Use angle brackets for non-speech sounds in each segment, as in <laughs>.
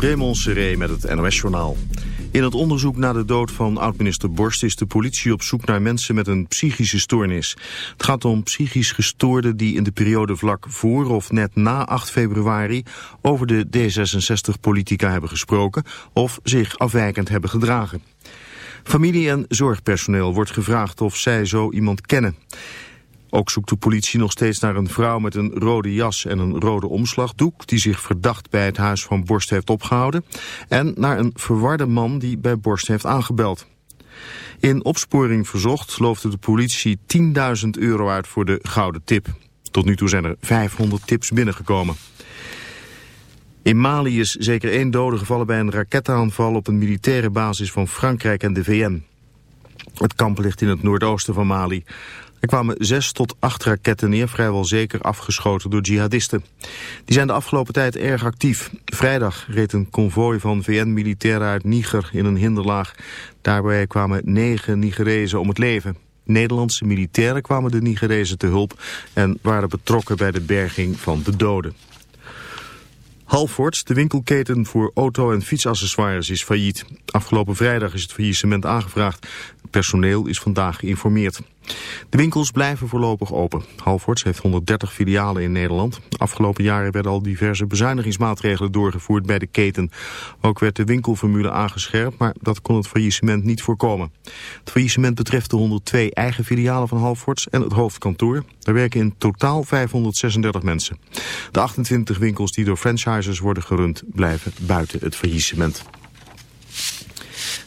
Raymond Seré met het NOS-journaal. In het onderzoek naar de dood van oud-minister Borst is de politie op zoek naar mensen met een psychische stoornis. Het gaat om psychisch gestoorden die in de periode vlak voor of net na 8 februari over de D66-politica hebben gesproken of zich afwijkend hebben gedragen. Familie en zorgpersoneel wordt gevraagd of zij zo iemand kennen. Ook zoekt de politie nog steeds naar een vrouw met een rode jas en een rode omslagdoek... die zich verdacht bij het huis van Borst heeft opgehouden... en naar een verwarde man die bij Borst heeft aangebeld. In opsporing verzocht loofde de politie 10.000 euro uit voor de gouden tip. Tot nu toe zijn er 500 tips binnengekomen. In Mali is zeker één dode gevallen bij een raketaanval op een militaire basis van Frankrijk en de VN. Het kamp ligt in het noordoosten van Mali. Er kwamen zes tot acht raketten neer, vrijwel zeker afgeschoten door jihadisten. Die zijn de afgelopen tijd erg actief. Vrijdag reed een konvooi van VN-militairen uit Niger in een hinderlaag. Daarbij kwamen negen Nigerezen om het leven. Nederlandse militairen kwamen de Nigerezen te hulp en waren betrokken bij de berging van de doden. Halfords, de winkelketen voor auto- en fietsaccessoires, is failliet. Afgelopen vrijdag is het faillissement aangevraagd. Personeel is vandaag geïnformeerd. De winkels blijven voorlopig open. Halfords heeft 130 filialen in Nederland. Afgelopen jaren werden al diverse bezuinigingsmaatregelen doorgevoerd bij de keten. Ook werd de winkelformule aangescherpt, maar dat kon het faillissement niet voorkomen. Het faillissement betreft de 102 eigen filialen van Halfords en het hoofdkantoor. Daar werken in totaal 536 mensen. De 28 winkels die door franchisers worden gerund blijven buiten het faillissement.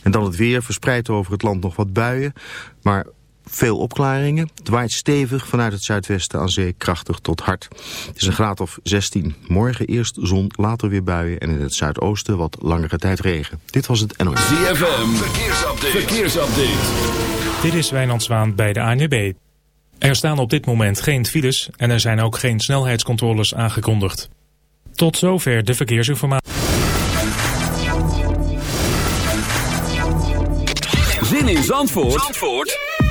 En dan het weer, verspreid over het land nog wat buien. Maar veel opklaringen. Het waait stevig vanuit het zuidwesten aan zee krachtig tot hard. Het is een graad of 16. Morgen eerst zon, later weer buien en in het zuidoosten wat langere tijd regen. Dit was het NOS. ZFM, verkeersupdate. verkeersupdate. Dit is Wijnand Zwaan bij de ANWB. Er staan op dit moment geen files en er zijn ook geen snelheidscontroles aangekondigd. Tot zover de verkeersinformatie. Zin in Zandvoort? Zandvoort?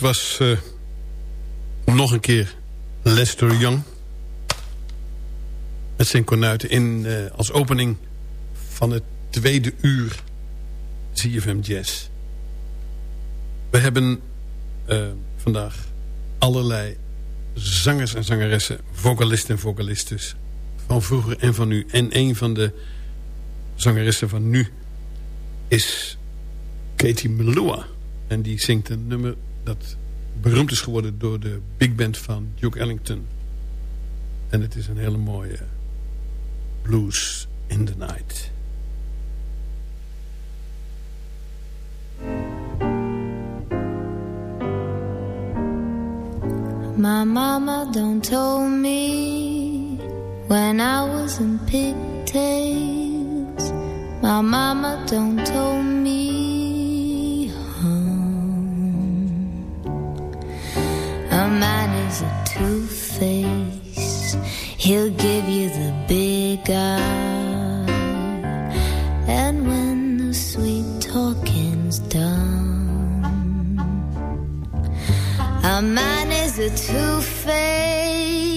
Was uh, nog een keer Lester Young. Met zijn konuiten in, uh, als opening van het tweede uur ZFM Jazz. We hebben uh, vandaag allerlei zangers en zangeressen, vocalisten en vocalistes van vroeger en van nu. En een van de zangeressen van nu is Katie Melua. En die zingt een nummer dat beroemd is geworden door de big band van Duke Ellington. En het is een hele mooie blues in the night. My mama don't told me when I was in pigtails. My mama don't told me a two-face. He'll give you the big eye. And when the sweet talking's done, a man is a two-face,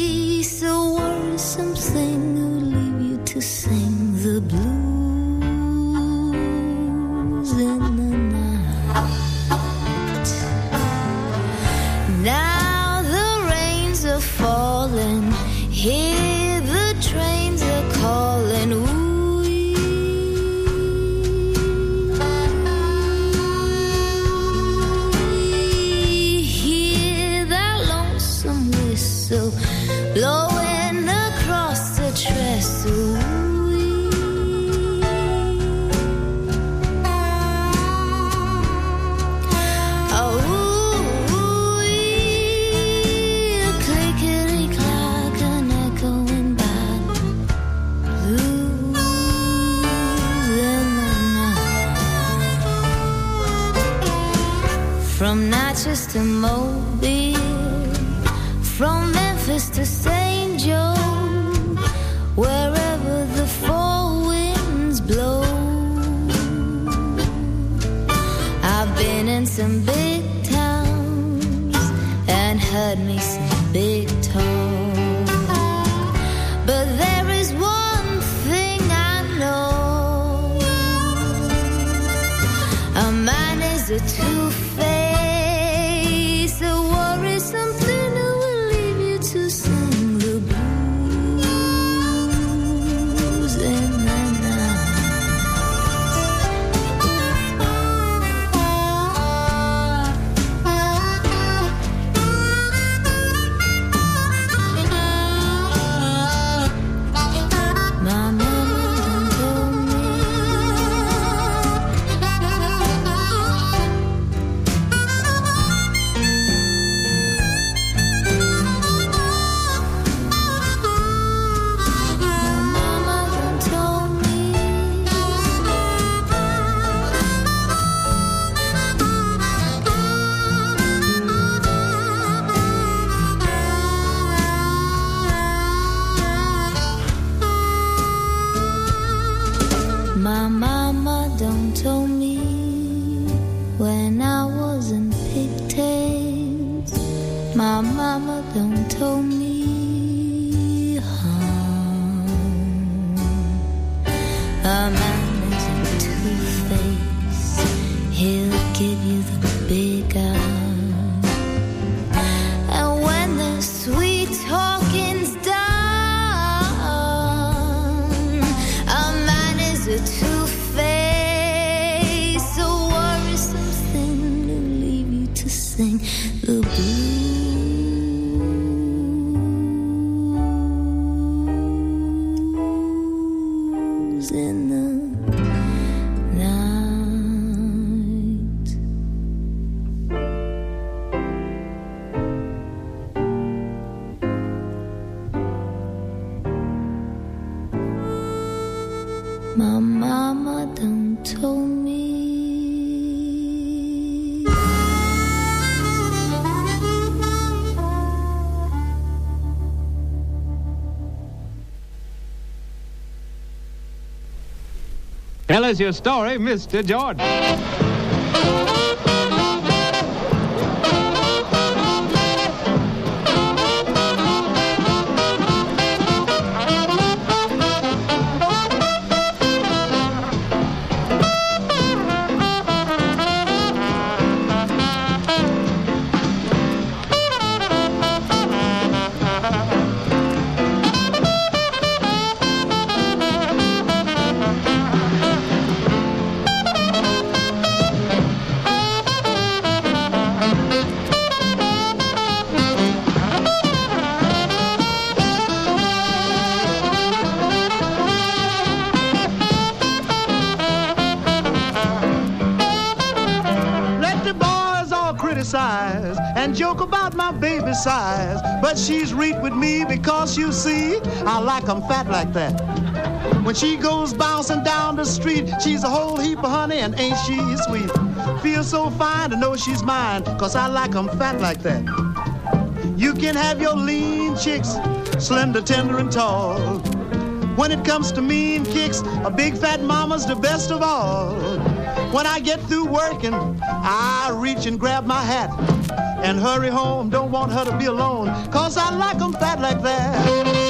To Mobile, from Memphis to St. Joe, wherever the four winds blow. I've been in some big towns and heard me some big talk. But there is one thing I know a man is a two give you the Tell us your story, Mr. George. Because you see, I like 'em fat like that. When she goes bouncing down the street, she's a whole heap of honey and ain't she sweet? Feel so fine to know she's mine, cause I like 'em fat like that. You can have your lean chicks, slender, tender, and tall. When it comes to mean kicks, a big fat mama's the best of all. When I get through working, I reach and grab my hat and hurry home. Don't want her to be alone, cause I like 'em fat like that.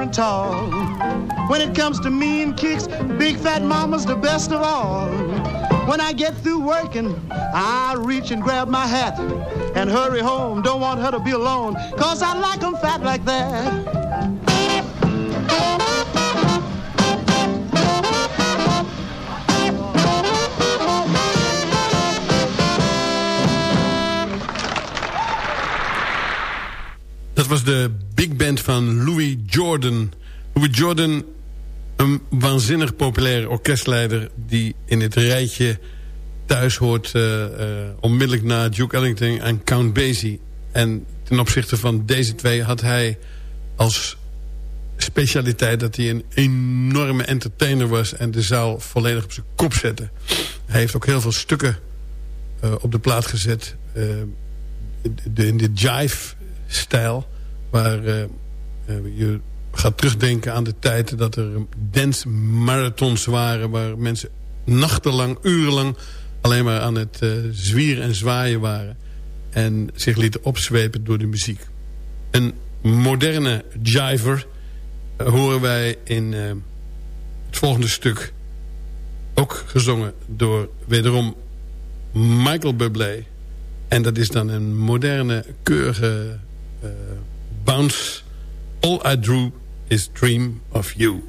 And tall. When it comes to mean kicks, big fat mama's the best of all. When I get through working, I reach and grab my hat and hurry home. Don't want her to be alone, cause I like 'em fat like that. Jordan, een waanzinnig populaire orkestleider... die in het rijtje thuis hoort eh, eh, onmiddellijk na Duke Ellington en Count Basie. En ten opzichte van deze twee had hij als specialiteit... dat hij een enorme entertainer was en de zaal volledig op zijn kop zette. Hij heeft ook heel veel stukken eh, op de plaat gezet... de, in de jive-stijl... waar je gaat terugdenken aan de tijd dat er dance marathons waren... waar mensen nachtenlang, urenlang alleen maar aan het uh, zwieren en zwaaien waren... en zich lieten opzwepen door de muziek. Een moderne jiver horen wij in het volgende stuk... ook gezongen door wederom Michael Bublé... En dat is dan een moderne, keurige bounce. All I drew is dream of you.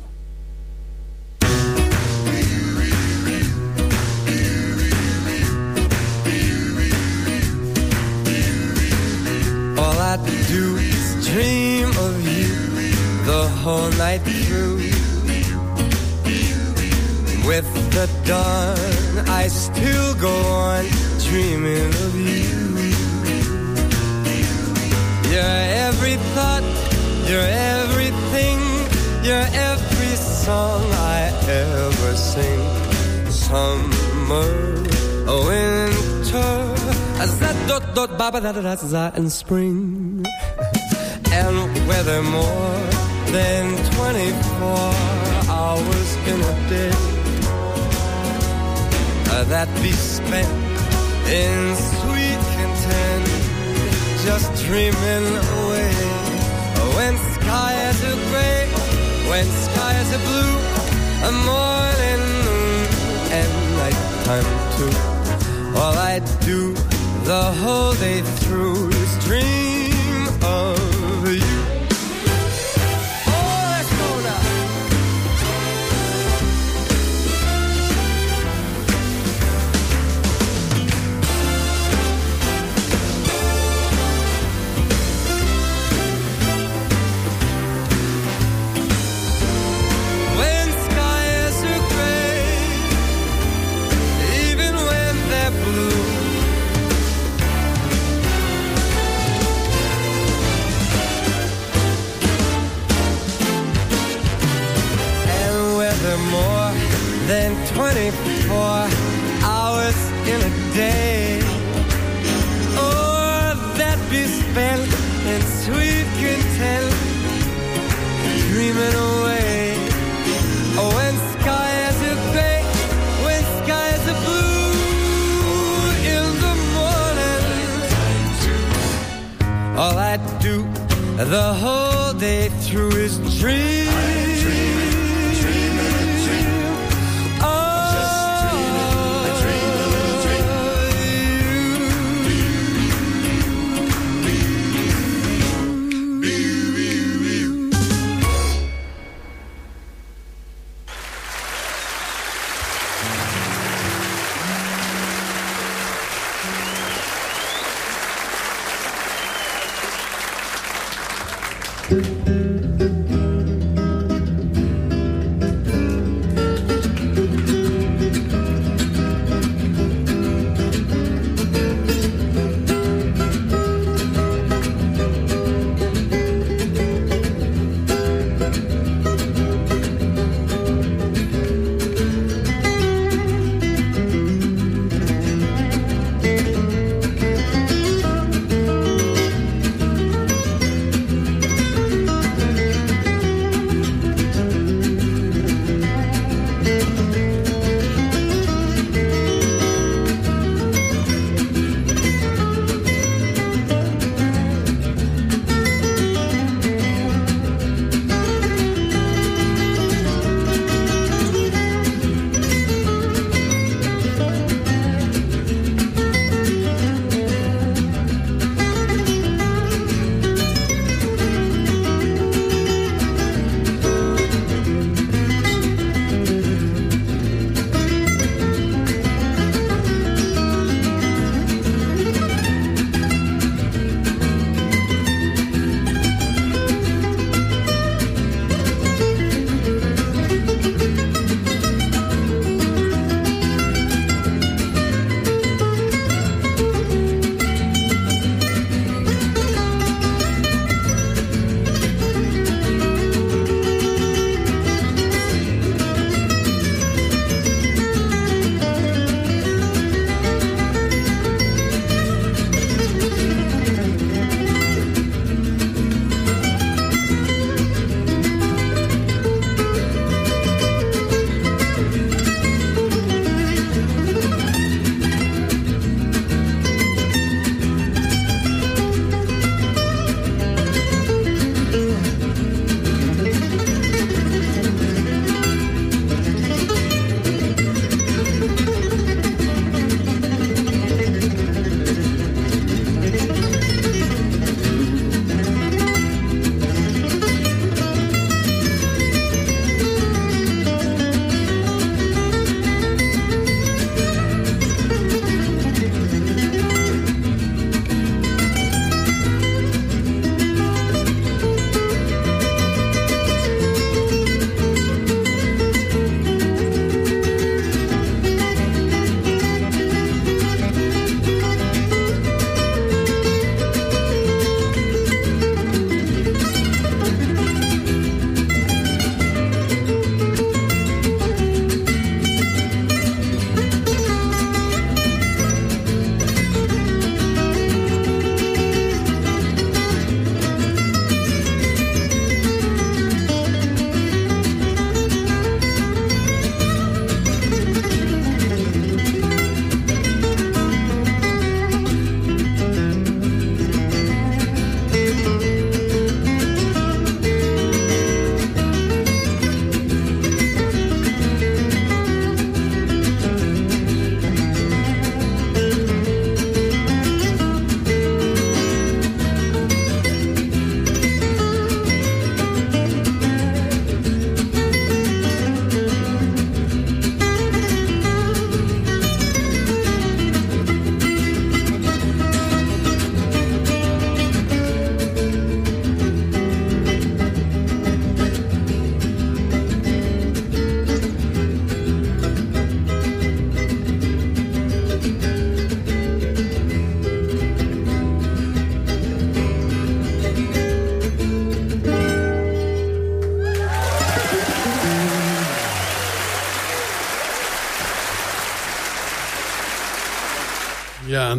All I do is dream of you the whole night through. With the dawn, I still go on dreaming of you. You're every thought, you're everything, you're every song I ever sing. Summer, winter, a za ba ba da da da and spring. And weather more than 24 hours in a day uh, that we spent in sweet content, just dreaming away skies are gray, when skies are blue, a morning moon and nighttime too. All I do the whole day through is dream of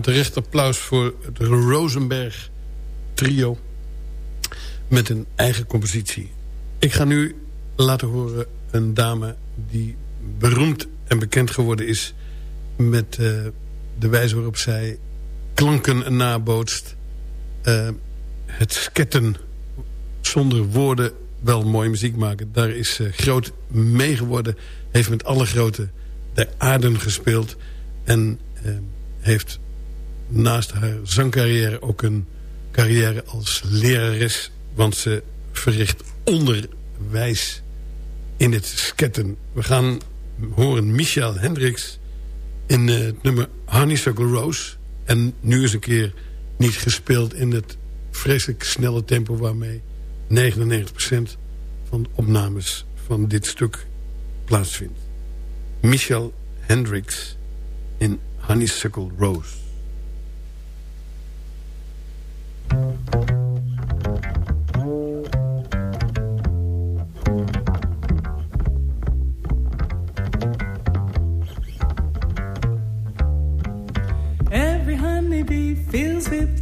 terecht applaus voor het Rosenberg trio. Met een eigen compositie. Ik ga nu laten horen een dame die beroemd en bekend geworden is... met uh, de wijze waarop zij klanken nabootst. Uh, het sketten zonder woorden wel mooi muziek maken. Daar is uh, groot mee geworden. Heeft met alle grote der aarden gespeeld. En heeft naast haar zangcarrière ook een carrière als lerares. Want ze verricht onderwijs in het sketten. We gaan horen Michel Hendricks in uh, het nummer Honeysuckle Rose. En nu eens een keer niet gespeeld in het vreselijk snelle tempo... waarmee 99% van de opnames van dit stuk plaatsvindt. Michel Hendricks in Honeysuckle Rose.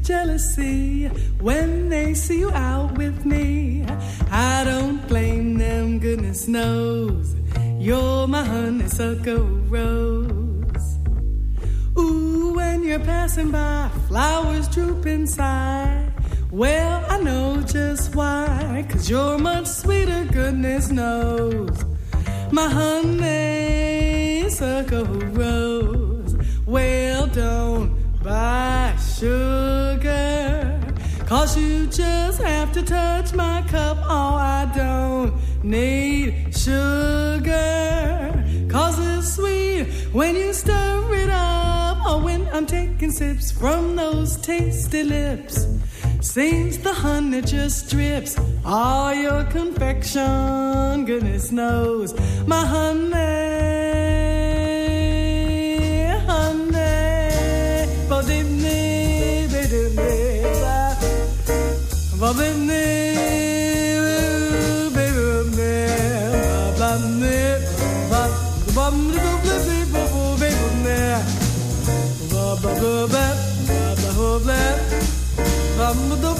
Jealousy when they see you out with me. I don't blame them, goodness knows. You're my honeysuckle rose. When you're passing by, flowers droop inside. Well, I know just why, cause you're much sweeter, goodness knows. My honeysuckle rose. Well, don't buy sugar. Cause you just have to touch my cup. Oh, I don't need sugar. Cause it's sweet when you stir it up. Or when I'm taking sips from those tasty lips. Seems the honey just drips. All your confection, goodness knows. My honey Baba Hoblet, Baba Hoblet, Baba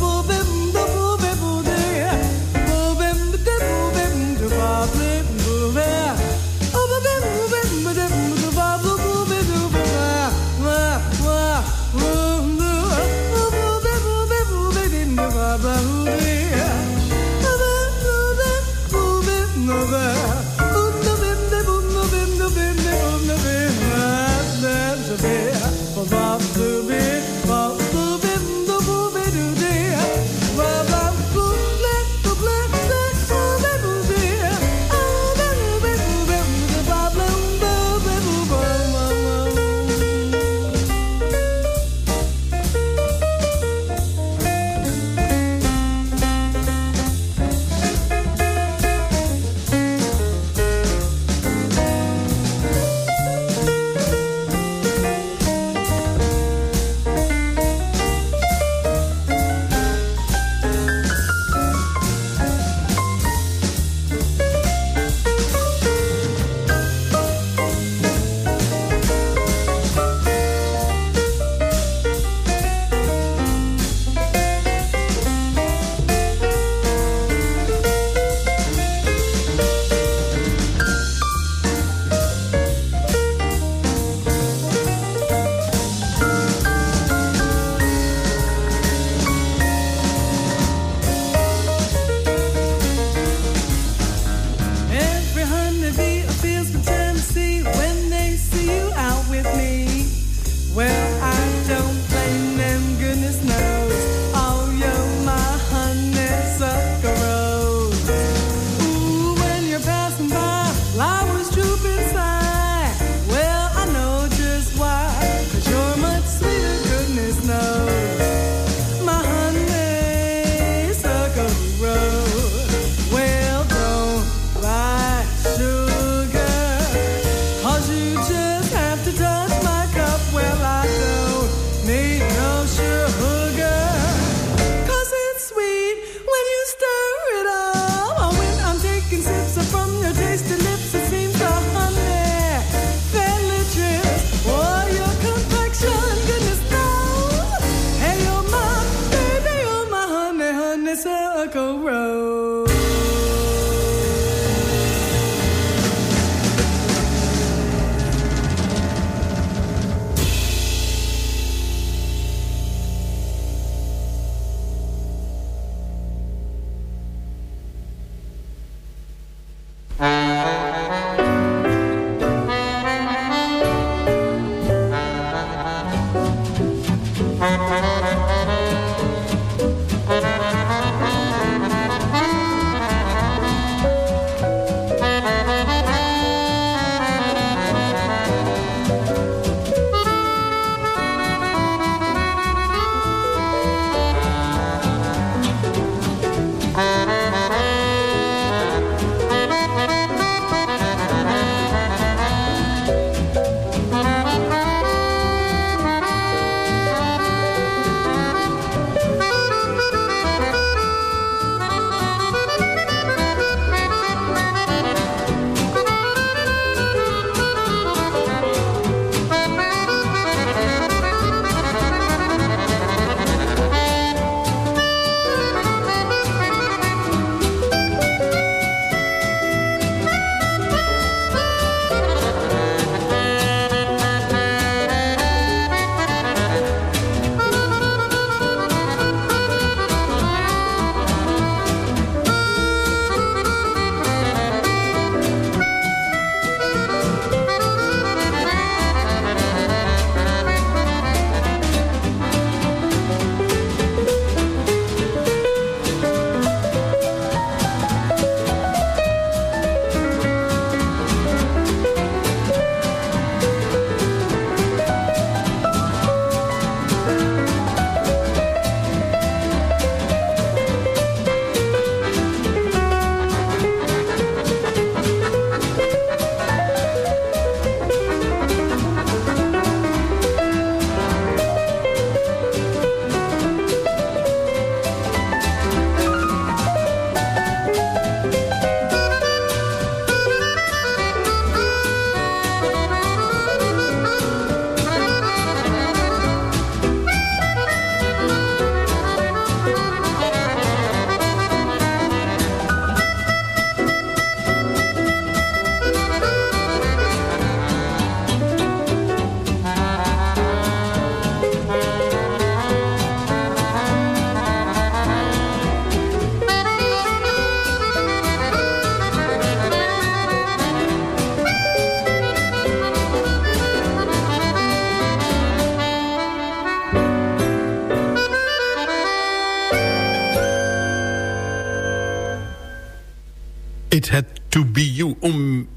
To Be You. Om...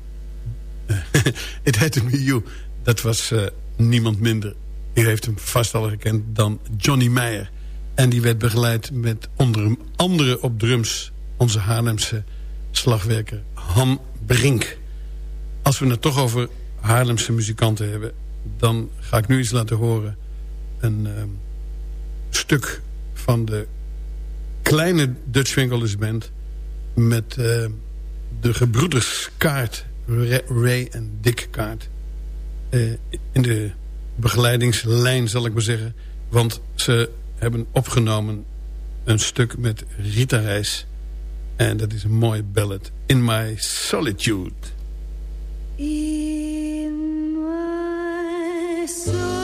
<laughs> It Had To Be You. Dat was uh, niemand minder. U heeft hem vast al gekend dan Johnny Meyer. En die werd begeleid met onder andere op drums... onze Haarlemse slagwerker Han Brink. Als we het toch over Haarlemse muzikanten hebben... dan ga ik nu iets laten horen. Een uh, stuk van de kleine Dutch Winkelers Band... met uh, de gebroeders Kaart, Ray en Dick Kaart... Uh, in de begeleidingslijn, zal ik maar zeggen. Want ze hebben opgenomen een stuk met Rita Reis. En dat is een mooie ballad. In My Solitude. In my solitude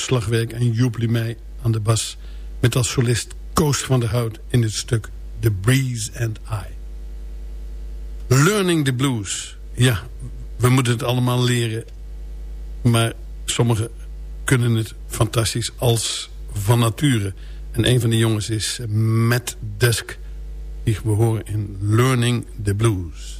slagwerk en Joep Limey aan de bas... met als solist Koos van der Hout in het stuk The Breeze and I. Learning the Blues. Ja, we moeten het allemaal leren. Maar sommigen kunnen het fantastisch als van nature. En een van die jongens is Matt Dusk... die we horen in Learning the Blues.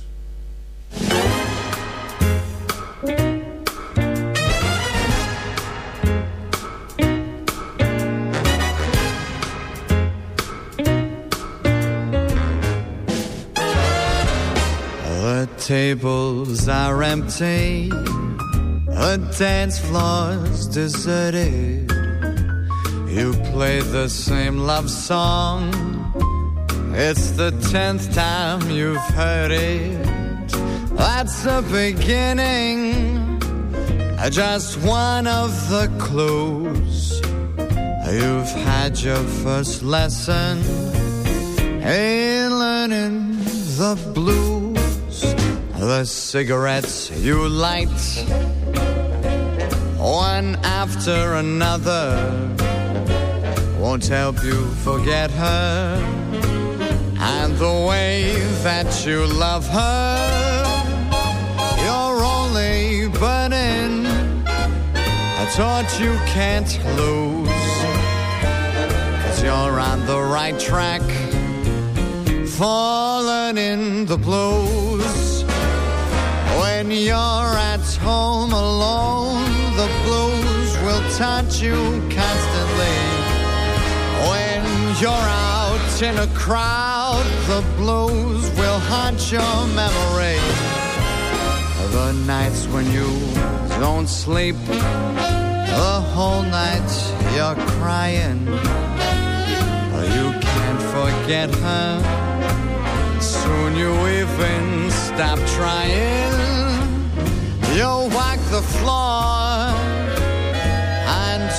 Tables are empty, the dance floor's deserted. You play the same love song, it's the tenth time you've heard it. That's the beginning, just one of the clues. You've had your first lesson in learning the blues. The cigarettes you light, one after another, won't help you forget her. And the way that you love her, you're only burning a torch you can't lose. Cause you're on the right track, falling in the blues. When you're at home alone, the blues will taunt you constantly. When you're out in a crowd, the blues will haunt your memory. The nights when you don't sleep, the whole night you're crying. You can't forget her. Soon you even stop trying. You'll walk the floor and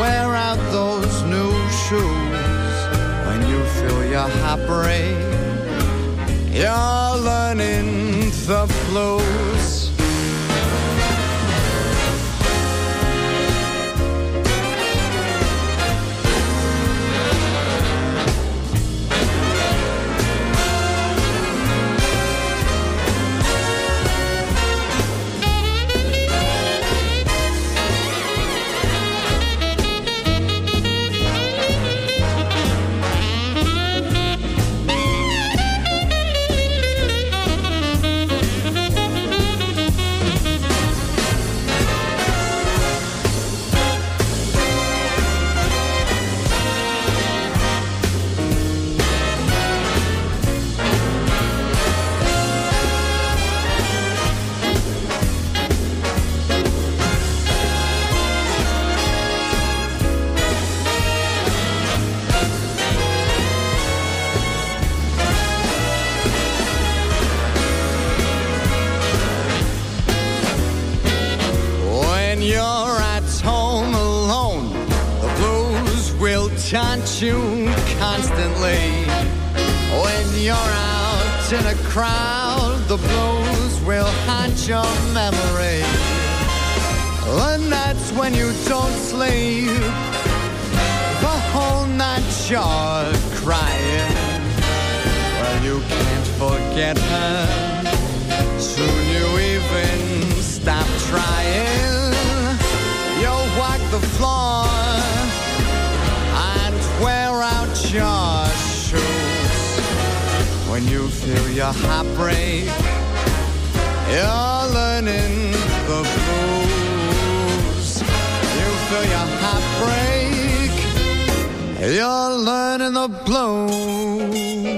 wear out those new shoes when you feel your heart break. You're learning the blues. In a crowd, the blues will haunt your memory. And that's when you don't sleep. The whole night you're crying. Well, you can't forget her. Soon you even stop trying. You'll walk the floor and wear out your. When you feel your heart break, you're learning the blues. You feel your heart break, you're learning the blues.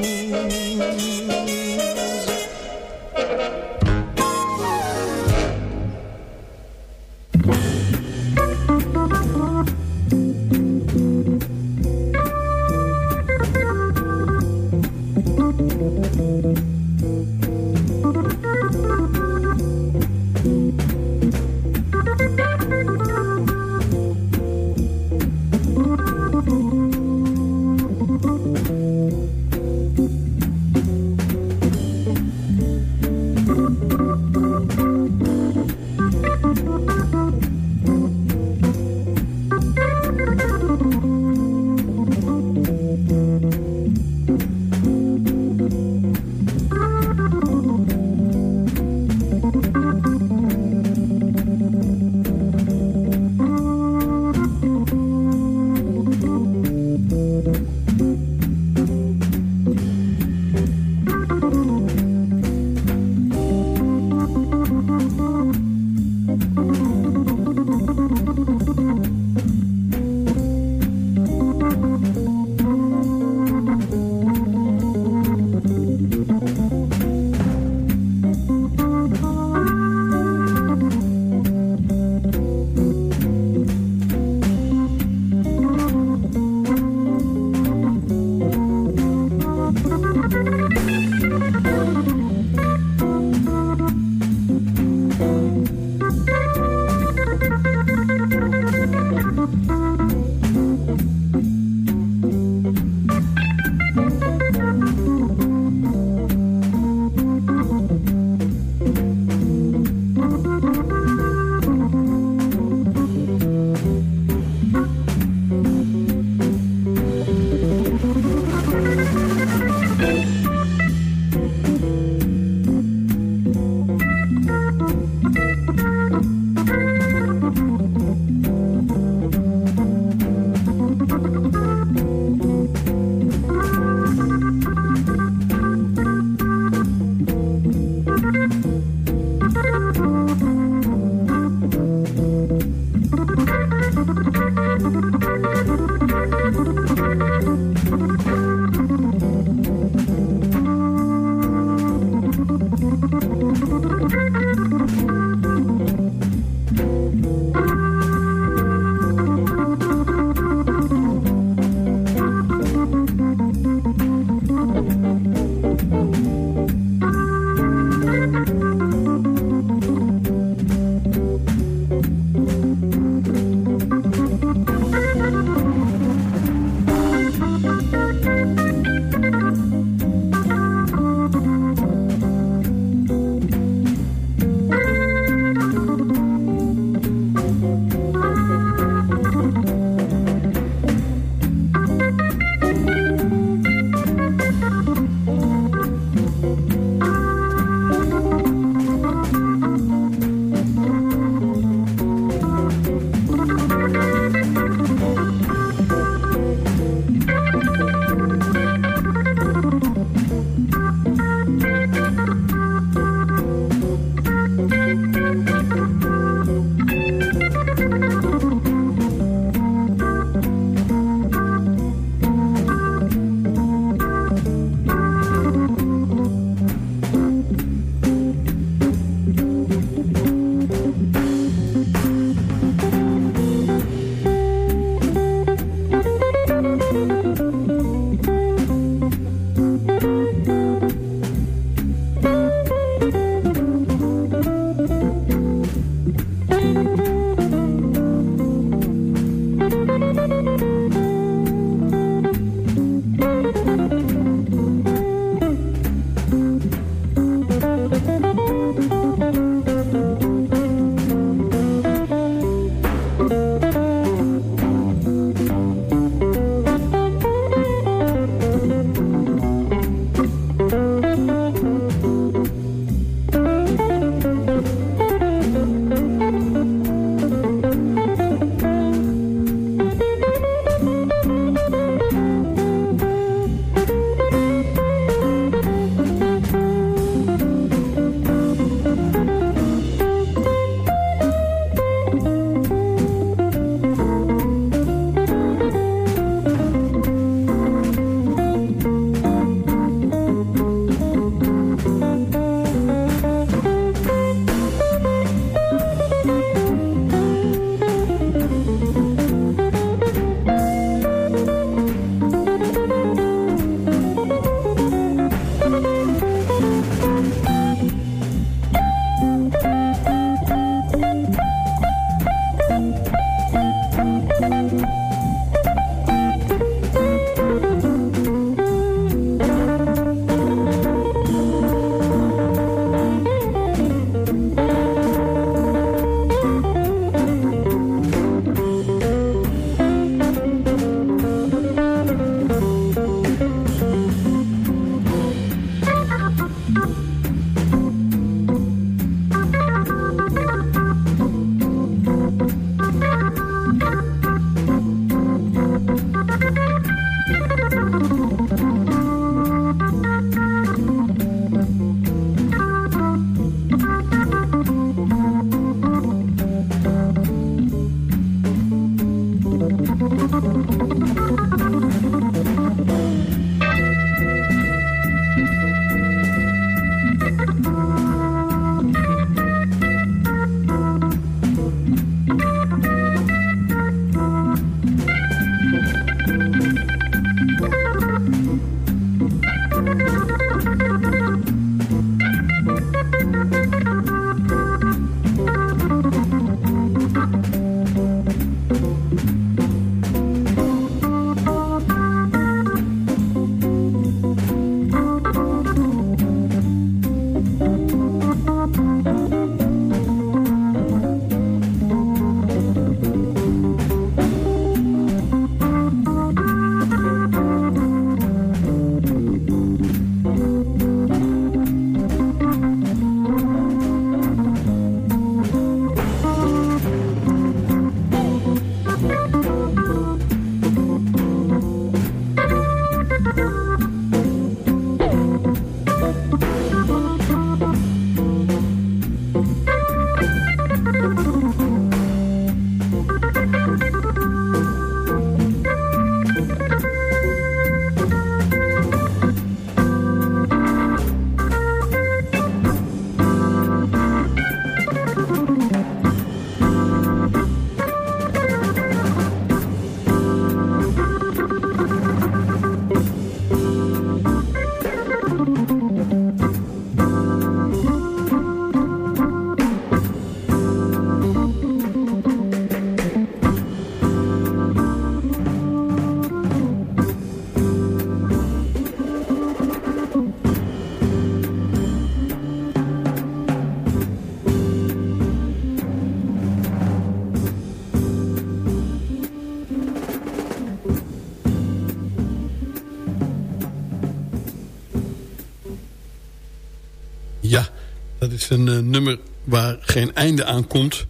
Een uh, nummer waar geen einde aan komt.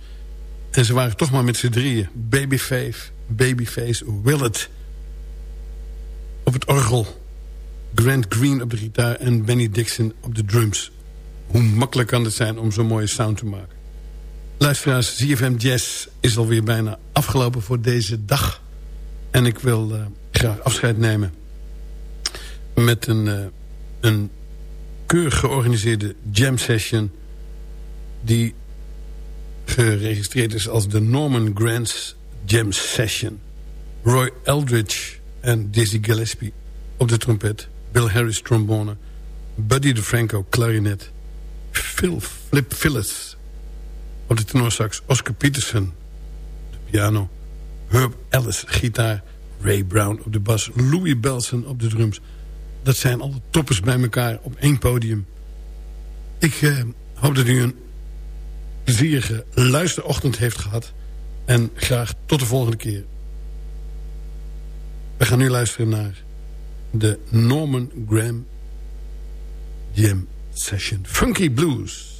En ze waren toch maar met z'n drieën. Babyface, Babyface, Willet op het orgel. Grant Green op de gitaar en Benny Dixon op de drums. Hoe makkelijk kan het zijn om zo'n mooie sound te maken. Luisteraars, ZFM Jazz is alweer bijna afgelopen voor deze dag. En ik wil uh, graag afscheid nemen met een, uh, een keurig georganiseerde jam session... die geregistreerd is als de Norman Grants Jam Session. Roy Eldridge en Dizzy Gillespie op de trompet... Bill Harris trombone... Buddy DeFranco klarinet... Phil Flip Phillips op de tenorsax... Oscar Peterson de piano... Herb Ellis gitaar... Ray Brown op de bas... Louis Belson op de drums... Dat zijn alle toppers bij elkaar op één podium. Ik uh, hoop dat u een plezierige luisterochtend heeft gehad. En graag tot de volgende keer. We gaan nu luisteren naar de Norman Graham Jam Session. Funky Blues.